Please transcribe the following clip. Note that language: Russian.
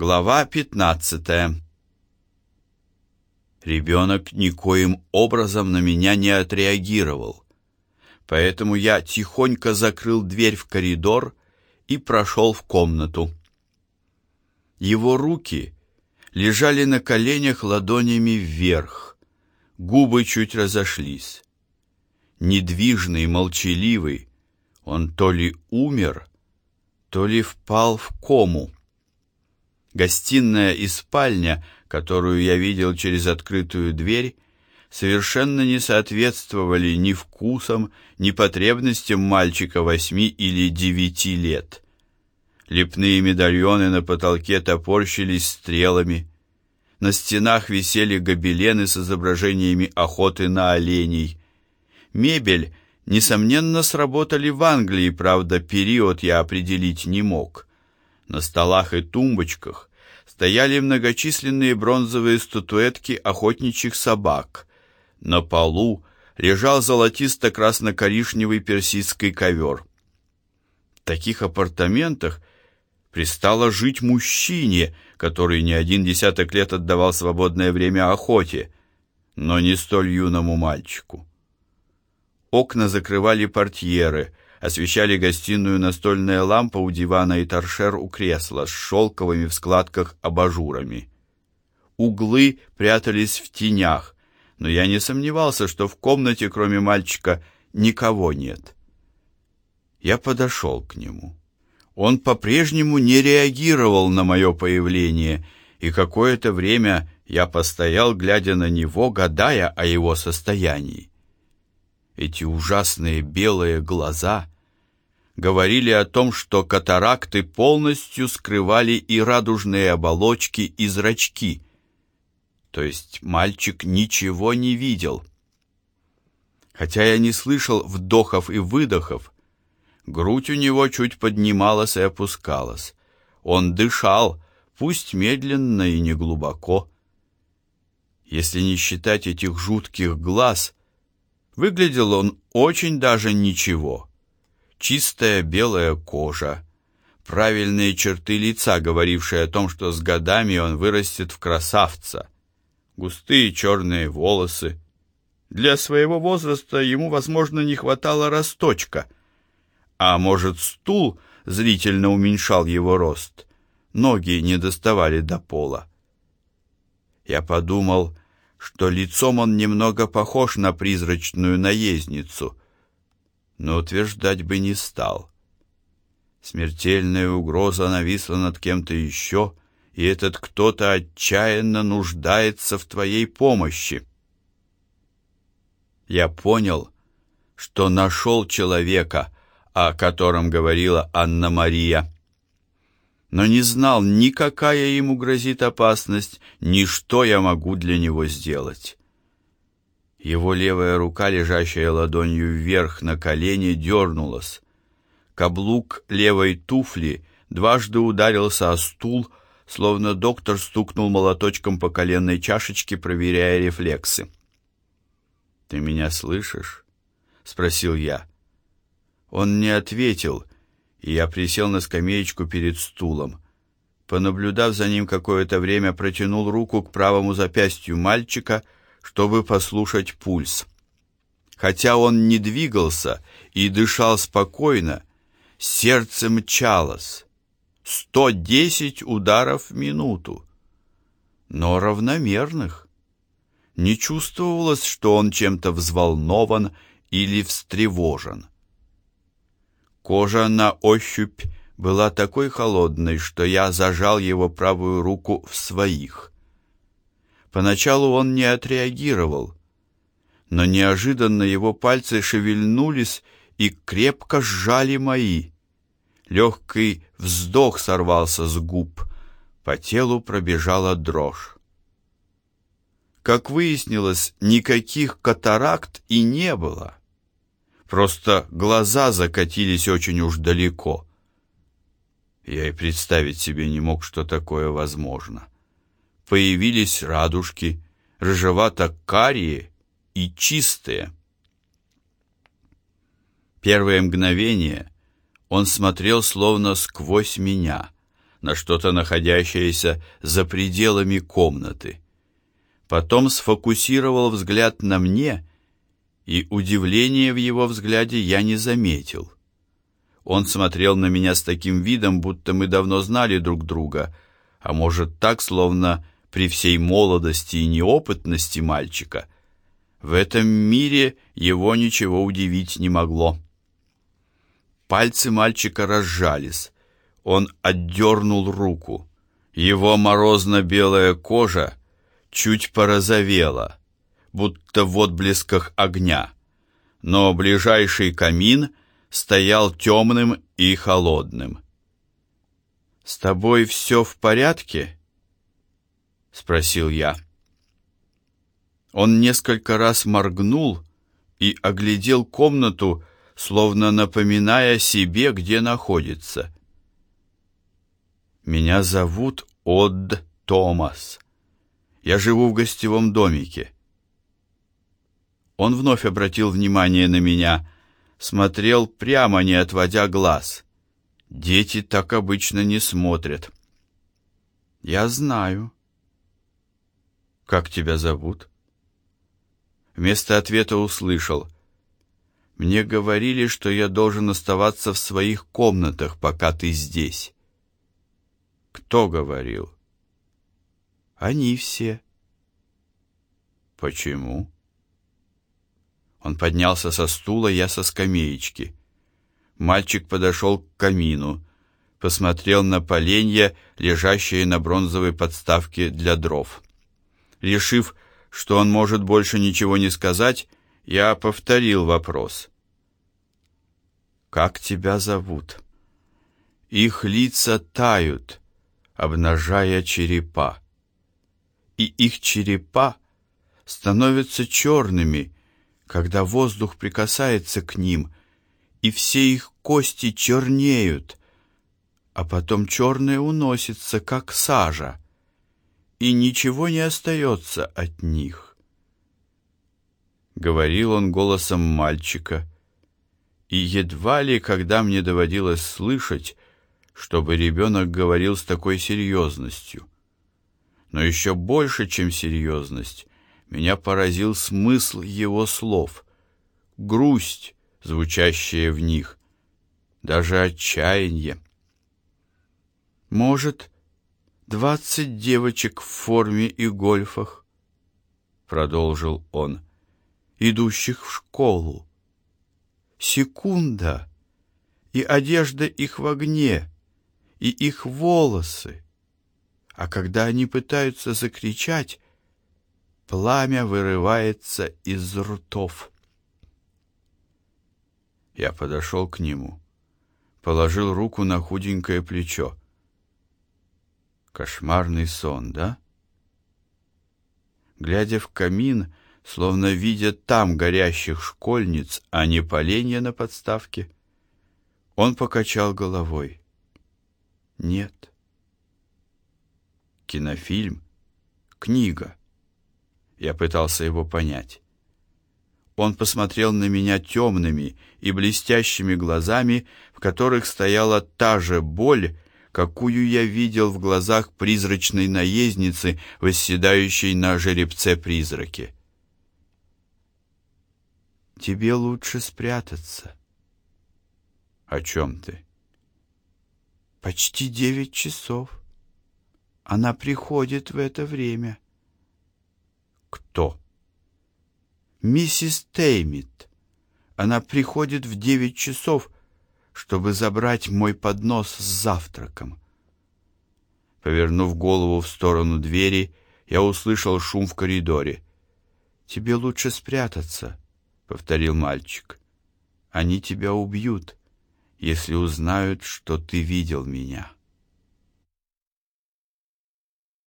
Глава 15 Ребенок никоим образом на меня не отреагировал, поэтому я тихонько закрыл дверь в коридор и прошел в комнату. Его руки лежали на коленях ладонями вверх, губы чуть разошлись. Недвижный, молчаливый, он то ли умер, то ли впал в кому. Гостиная и спальня, которую я видел через открытую дверь, совершенно не соответствовали ни вкусам, ни потребностям мальчика восьми или девяти лет. Лепные медальоны на потолке топорщились стрелами. На стенах висели гобелены с изображениями охоты на оленей. Мебель, несомненно, сработали в Англии, правда, период я определить не мог. На столах и тумбочках стояли многочисленные бронзовые статуэтки охотничьих собак. На полу лежал золотисто-красно-коричневый персидский ковер. В таких апартаментах пристало жить мужчине, который не один десяток лет отдавал свободное время охоте, но не столь юному мальчику. Окна закрывали портьеры, освещали гостиную настольная лампа у дивана и торшер у кресла с шелковыми в складках абажурами. Углы прятались в тенях, но я не сомневался, что в комнате, кроме мальчика, никого нет. Я подошел к нему. Он по-прежнему не реагировал на мое появление, и какое-то время я постоял, глядя на него, гадая о его состоянии. Эти ужасные белые глаза говорили о том, что катаракты полностью скрывали и радужные оболочки, и зрачки. То есть мальчик ничего не видел. Хотя я не слышал вдохов и выдохов, грудь у него чуть поднималась и опускалась. Он дышал, пусть медленно и неглубоко. Если не считать этих жутких глаз, Выглядел он очень даже ничего. Чистая белая кожа, правильные черты лица, говорившие о том, что с годами он вырастет в красавца, густые черные волосы. Для своего возраста ему, возможно, не хватало росточка, а может, стул зрительно уменьшал его рост, ноги не доставали до пола. Я подумал, что лицом он немного похож на призрачную наездницу, но утверждать бы не стал. Смертельная угроза нависла над кем-то еще, и этот кто-то отчаянно нуждается в твоей помощи. Я понял, что нашел человека, о котором говорила Анна-Мария но не знал ни какая ему грозит опасность, ни что я могу для него сделать. Его левая рука, лежащая ладонью вверх на колене, дернулась. Каблук левой туфли дважды ударился о стул, словно доктор стукнул молоточком по коленной чашечке, проверяя рефлексы. «Ты меня слышишь?» — спросил я. Он не ответил, и я присел на скамеечку перед стулом. Понаблюдав за ним какое-то время, протянул руку к правому запястью мальчика, чтобы послушать пульс. Хотя он не двигался и дышал спокойно, сердце мчалось. Сто десять ударов в минуту, но равномерных. Не чувствовалось, что он чем-то взволнован или встревожен. Кожа на ощупь была такой холодной, что я зажал его правую руку в своих. Поначалу он не отреагировал, но неожиданно его пальцы шевельнулись и крепко сжали мои. Легкий вздох сорвался с губ, по телу пробежала дрожь. Как выяснилось, никаких катаракт и не было. Просто глаза закатились очень уж далеко. Я и представить себе не мог, что такое возможно. Появились радужки, рыжевато-карие и чистые. Первое мгновение он смотрел словно сквозь меня, на что-то находящееся за пределами комнаты. Потом сфокусировал взгляд на мне, и удивления в его взгляде я не заметил. Он смотрел на меня с таким видом, будто мы давно знали друг друга, а может так, словно при всей молодости и неопытности мальчика. В этом мире его ничего удивить не могло. Пальцы мальчика разжались. Он отдернул руку. Его морозно-белая кожа чуть порозовела, будто в отблесках огня. Но ближайший камин стоял темным и холодным. «С тобой все в порядке?» — спросил я. Он несколько раз моргнул и оглядел комнату, словно напоминая себе, где находится. «Меня зовут Од Томас. Я живу в гостевом домике». Он вновь обратил внимание на меня — смотрел прямо, не отводя глаз. Дети так обычно не смотрят. Я знаю. Как тебя зовут? Вместо ответа услышал: Мне говорили, что я должен оставаться в своих комнатах, пока ты здесь. Кто говорил? Они все. Почему? Он поднялся со стула, я со скамеечки. Мальчик подошел к камину, посмотрел на поленья, лежащие на бронзовой подставке для дров. Решив, что он может больше ничего не сказать, я повторил вопрос. «Как тебя зовут?» Их лица тают, обнажая черепа. И их черепа становятся черными, когда воздух прикасается к ним, и все их кости чернеют, а потом черное уносится, как сажа, и ничего не остается от них. Говорил он голосом мальчика, и едва ли, когда мне доводилось слышать, чтобы ребенок говорил с такой серьезностью. Но еще больше, чем серьезность, меня поразил смысл его слов, грусть, звучащая в них, даже отчаяние. Может, двадцать девочек в форме и гольфах, продолжил он, идущих в школу. Секунда, и одежда их в огне, и их волосы. А когда они пытаются закричать, Пламя вырывается из ртов. Я подошел к нему, положил руку на худенькое плечо. Кошмарный сон, да? Глядя в камин, словно видя там горящих школьниц, а не поленья на подставке, он покачал головой. Нет. Кинофильм, книга. Я пытался его понять. Он посмотрел на меня темными и блестящими глазами, в которых стояла та же боль, какую я видел в глазах призрачной наездницы, восседающей на жеребце-призраке. Тебе лучше спрятаться. О чем ты? Почти девять часов. Она приходит в это время. Кто? Миссис Теймит. Она приходит в девять часов, чтобы забрать мой поднос с завтраком. Повернув голову в сторону двери, я услышал шум в коридоре. Тебе лучше спрятаться, повторил мальчик. Они тебя убьют, если узнают, что ты видел меня.